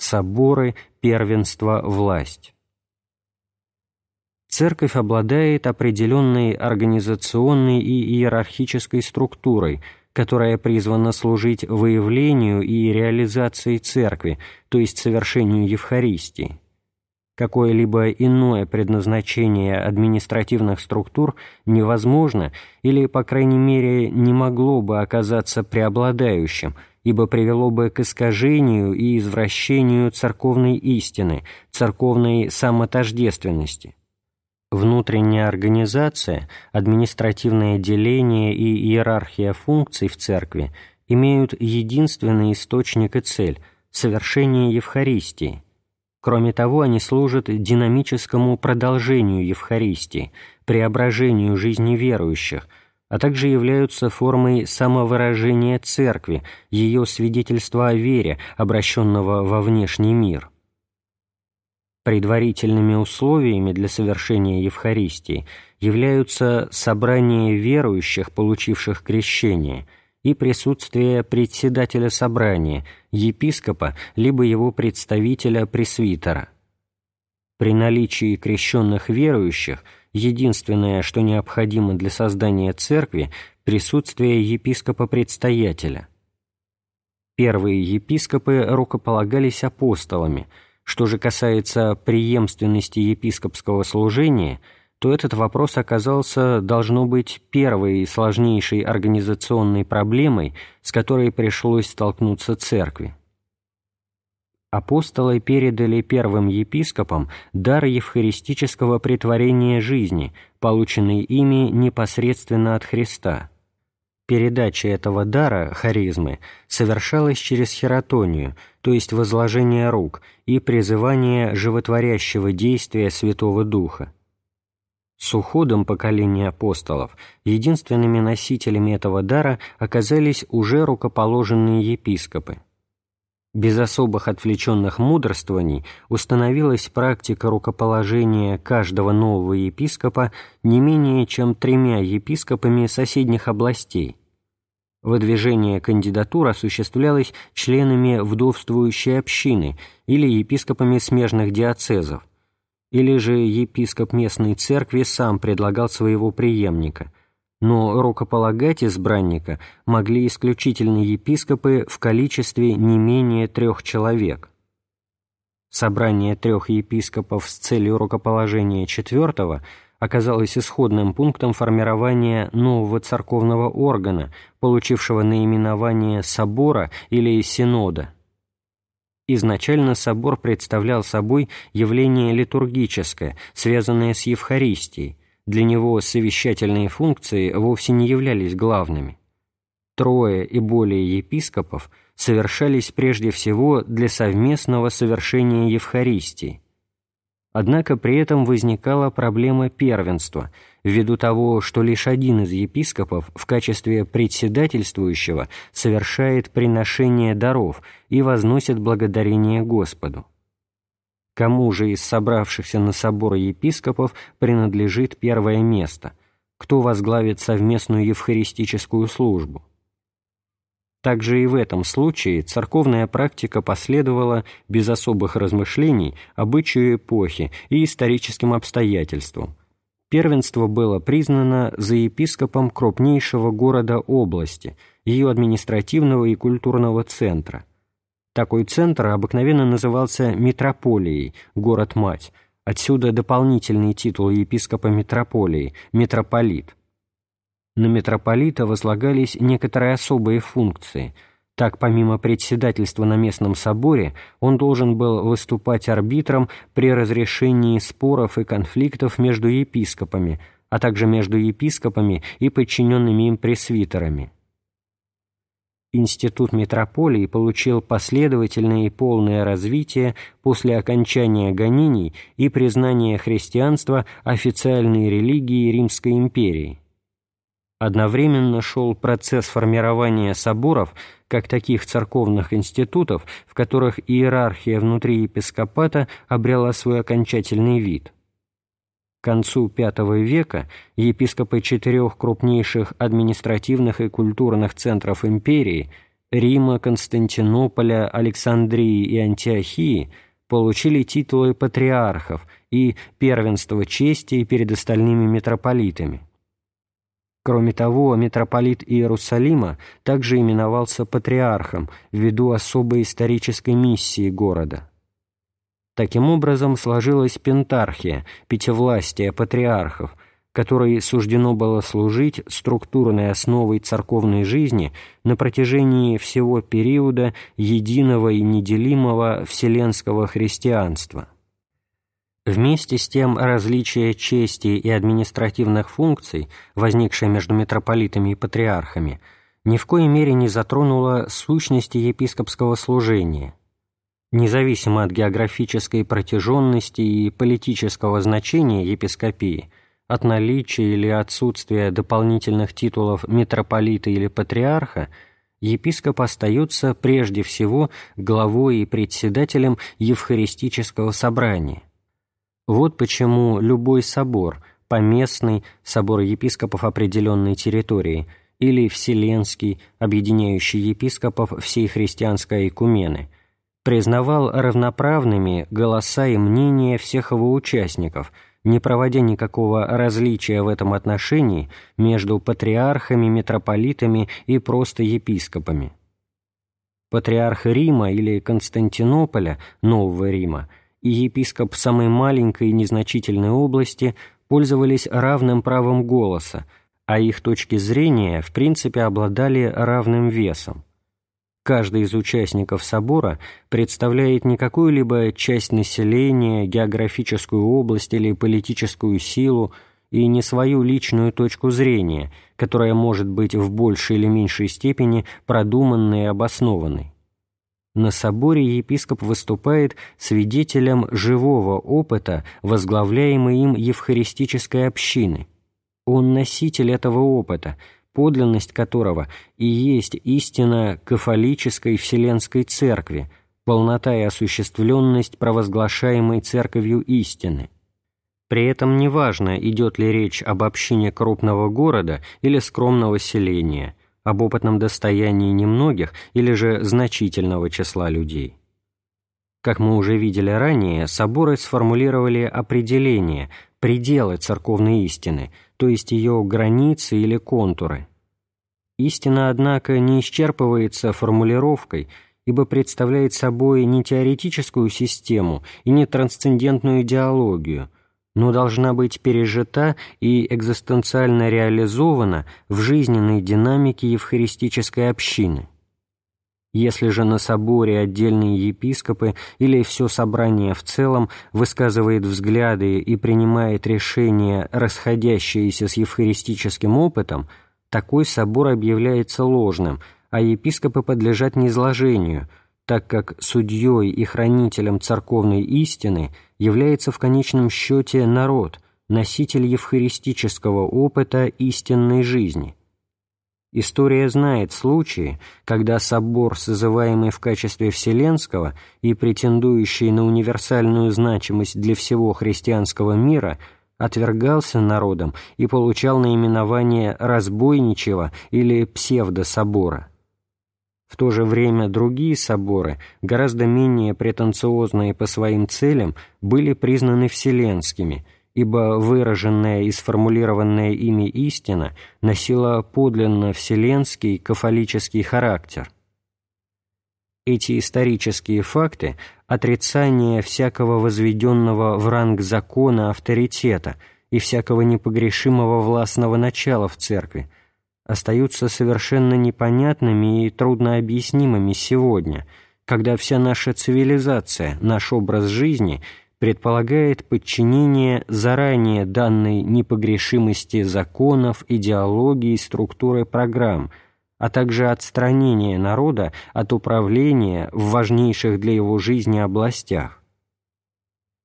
соборы, первенство, власть. Церковь обладает определенной организационной и иерархической структурой, которая призвана служить выявлению и реализации церкви, то есть совершению Евхаристии. Какое-либо иное предназначение административных структур невозможно или, по крайней мере, не могло бы оказаться преобладающим – ибо привело бы к искажению и извращению церковной истины, церковной самотождественности. Внутренняя организация, административное деление и иерархия функций в церкви имеют единственный источник и цель – совершение Евхаристии. Кроме того, они служат динамическому продолжению Евхаристии, преображению жизни верующих – а также являются формой самовыражения Церкви, ее свидетельства о вере, обращенного во внешний мир. Предварительными условиями для совершения Евхаристии являются собрание верующих, получивших крещение, и присутствие председателя собрания, епископа, либо его представителя-пресвитера. При наличии крещенных верующих – единственное, что необходимо для создания церкви, присутствие епископа-предстоятеля. Первые епископы рукополагались апостолами. Что же касается преемственности епископского служения, то этот вопрос оказался, должно быть, первой и сложнейшей организационной проблемой, с которой пришлось столкнуться церкви апостолы передали первым епископам дар евхаристического притворения жизни, полученный ими непосредственно от Христа. Передача этого дара, харизмы, совершалась через хератонию, то есть возложение рук, и призывание животворящего действия Святого Духа. С уходом поколения апостолов единственными носителями этого дара оказались уже рукоположенные епископы – без особых отвлеченных мудрствований установилась практика рукоположения каждого нового епископа не менее чем тремя епископами соседних областей. Выдвижение кандидатур осуществлялось членами вдовствующей общины или епископами смежных диацезов, или же епископ местной церкви сам предлагал своего преемника – но рукополагать избранника могли исключительно епископы в количестве не менее трех человек. Собрание трех епископов с целью рукоположения четвертого оказалось исходным пунктом формирования нового церковного органа, получившего наименование собора или синода. Изначально собор представлял собой явление литургическое, связанное с Евхаристией, для него совещательные функции вовсе не являлись главными. Трое и более епископов совершались прежде всего для совместного совершения Евхаристии. Однако при этом возникала проблема первенства, ввиду того, что лишь один из епископов в качестве председательствующего совершает приношение даров и возносит благодарение Господу кому же из собравшихся на собор епископов принадлежит первое место, кто возглавит совместную евхаристическую службу. Также и в этом случае церковная практика последовала без особых размышлений обычаю эпохи и историческим обстоятельствам. Первенство было признано за епископом крупнейшего города области, ее административного и культурного центра, такой центр обыкновенно назывался метрополией, город-мать, отсюда дополнительный титул епископа метрополии, митрополит. На митрополита возлагались некоторые особые функции. Так, помимо председательства на местном соборе, он должен был выступать арбитром при разрешении споров и конфликтов между епископами, а также между епископами и подчиненными им пресвитерами. Институт метрополии получил последовательное и полное развитие после окончания гонений и признания христианства официальной религией Римской империи. Одновременно шел процесс формирования соборов как таких церковных институтов, в которых иерархия внутри епископата обрела свой окончательный вид – к концу V века епископы четырех крупнейших административных и культурных центров империи Рима, Константинополя, Александрии и Антиохии получили титулы патриархов и первенство чести перед остальными митрополитами. Кроме того, митрополит Иерусалима также именовался патриархом ввиду особой исторической миссии города. Таким образом сложилась пентархия, пятивластие патриархов, которой суждено было служить структурной основой церковной жизни на протяжении всего периода единого и неделимого вселенского христианства. Вместе с тем различие чести и административных функций, возникшее между митрополитами и патриархами, ни в коей мере не затронуло сущности епископского служения. Независимо от географической протяженности и политического значения епископии, от наличия или отсутствия дополнительных титулов митрополита или патриарха, епископ остается прежде всего главой и председателем Евхаристического собрания. Вот почему любой собор, поместный, собор епископов определенной территории, или вселенский, объединяющий епископов всей христианской икумены, признавал равноправными голоса и мнения всех его участников, не проводя никакого различия в этом отношении между патриархами, митрополитами и просто епископами. Патриарх Рима или Константинополя, Нового Рима – и епископ самой маленькой и незначительной области пользовались равным правом голоса, а их точки зрения в принципе обладали равным весом. Каждый из участников собора представляет не какую-либо часть населения, географическую область или политическую силу, и не свою личную точку зрения, которая может быть в большей или меньшей степени продуманной и обоснованной. На соборе епископ выступает свидетелем живого опыта, возглавляемой им евхаристической общины. Он носитель этого опыта, подлинность которого и есть истина кафолической Вселенской Церкви, полнота и осуществленность провозглашаемой Церковью истины. При этом неважно, идет ли речь об общине крупного города или скромного селения – об опытном достоянии немногих или же значительного числа людей. Как мы уже видели ранее, соборы сформулировали определение, пределы церковной истины, то есть ее границы или контуры. Истина, однако, не исчерпывается формулировкой, ибо представляет собой не теоретическую систему и не трансцендентную идеологию – но должна быть пережита и экзистенциально реализована в жизненной динамике евхаристической общины. Если же на соборе отдельные епископы или все собрание в целом высказывает взгляды и принимает решения, расходящиеся с евхаристическим опытом, такой собор объявляется ложным, а епископы подлежат низложению – так как судьей и хранителем церковной истины является в конечном счете народ, носитель евхаристического опыта истинной жизни. История знает случаи, когда собор, созываемый в качестве вселенского и претендующий на универсальную значимость для всего христианского мира, отвергался народом и получал наименование разбойничего или псевдособора. В то же время другие соборы, гораздо менее претенциозные по своим целям, были признаны вселенскими, ибо выраженная и сформулированная ими истина носила подлинно вселенский кафолический характер. Эти исторические факты – отрицание всякого возведенного в ранг закона авторитета и всякого непогрешимого властного начала в церкви – остаются совершенно непонятными и труднообъяснимыми сегодня, когда вся наша цивилизация, наш образ жизни предполагает подчинение заранее данной непогрешимости законов, идеологии, структуры программ, а также отстранение народа от управления в важнейших для его жизни областях.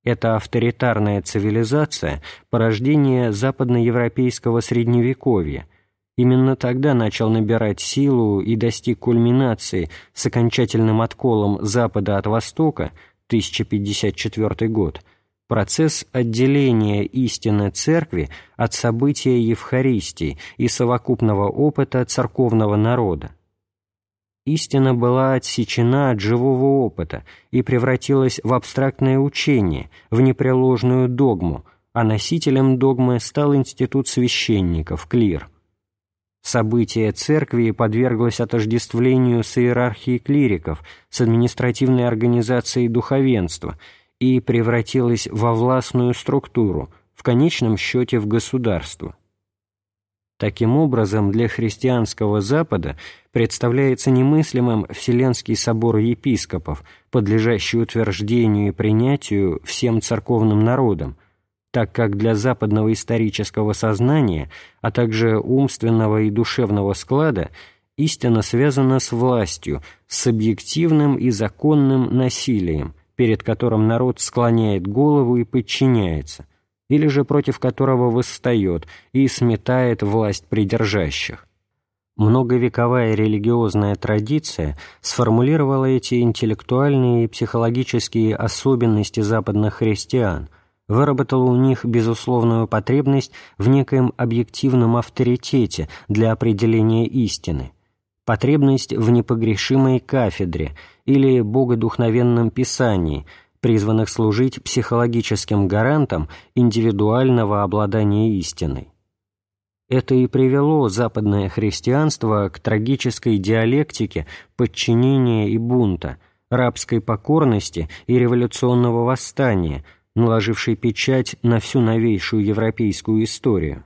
Эта авторитарная цивилизация – порождение западноевропейского средневековья – Именно тогда начал набирать силу и достиг кульминации с окончательным отколом Запада от Востока, 1054 год, процесс отделения истины Церкви от события Евхаристии и совокупного опыта церковного народа. истина была отсечена от живого опыта и превратилась в абстрактное учение, в непреложную догму, а носителем догмы стал институт священников, клир. Событие церкви подверглось отождествлению с иерархией клириков, с административной организацией духовенства и превратилось во властную структуру, в конечном счете в государство. Таким образом, для христианского Запада представляется немыслимым Вселенский собор епископов, подлежащий утверждению и принятию всем церковным народам, так как для западного исторического сознания, а также умственного и душевного склада истина связана с властью, с объективным и законным насилием, перед которым народ склоняет голову и подчиняется – или же против которого восстает и сметает власть придержащих. Многовековая религиозная традиция сформулировала эти интеллектуальные и психологические особенности западных христиан, выработала у них безусловную потребность в некоем объективном авторитете для определения истины, потребность в непогрешимой кафедре или богодухновенном писании – призванных служить психологическим гарантом индивидуального обладания истиной. Это и привело западное христианство к трагической диалектике подчинения и бунта, рабской покорности и революционного восстания, наложившей печать на всю новейшую европейскую историю.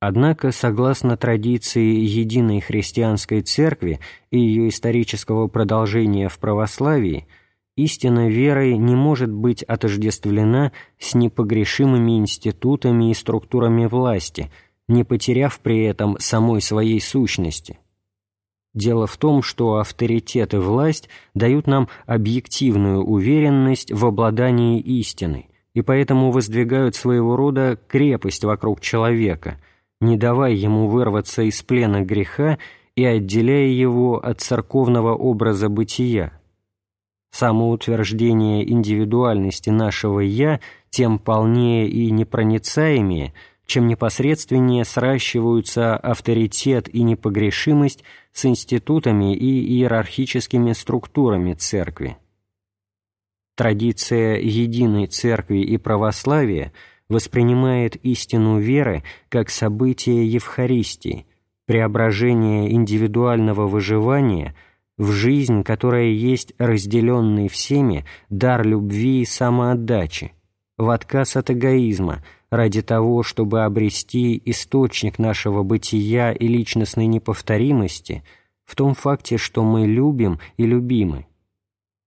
Однако, согласно традиции единой христианской церкви и ее исторического продолжения в православии – истина веры не может быть отождествлена с непогрешимыми институтами и структурами власти, не потеряв при этом самой своей сущности. Дело в том, что авторитет и власть дают нам объективную уверенность в обладании истиной и поэтому воздвигают своего рода крепость вокруг человека, не давая ему вырваться из плена греха и отделяя его от церковного образа бытия. Самоутверждение индивидуальности нашего «я» тем полнее и непроницаемее, чем непосредственнее сращиваются авторитет и непогрешимость с институтами и иерархическими структурами Церкви. Традиция единой Церкви и православия воспринимает истину веры как событие Евхаристии, преображение индивидуального выживания – в жизнь, которая есть разделенный всеми дар любви и самоотдачи, в отказ от эгоизма, ради того, чтобы обрести источник нашего бытия и личностной неповторимости в том факте, что мы любим и любимы.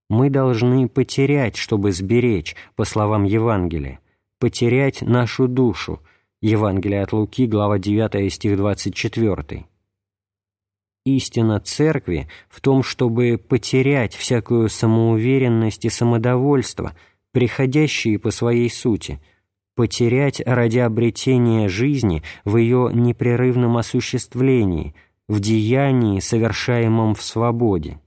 Мы должны потерять, чтобы сберечь, по словам Евангелия, потерять нашу душу. Евангелие от Луки, глава 9, стих 24 истина Церкви в том, чтобы потерять всякую самоуверенность и самодовольство, приходящие по своей сути, потерять ради обретения жизни в ее непрерывном осуществлении, в деянии, совершаемом в свободе.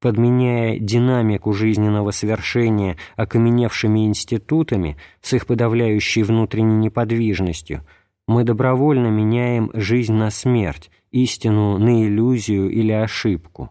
Подменяя динамику жизненного совершения окаменевшими институтами с их подавляющей внутренней неподвижностью, мы добровольно меняем жизнь на смерть, истину на иллюзию или ошибку.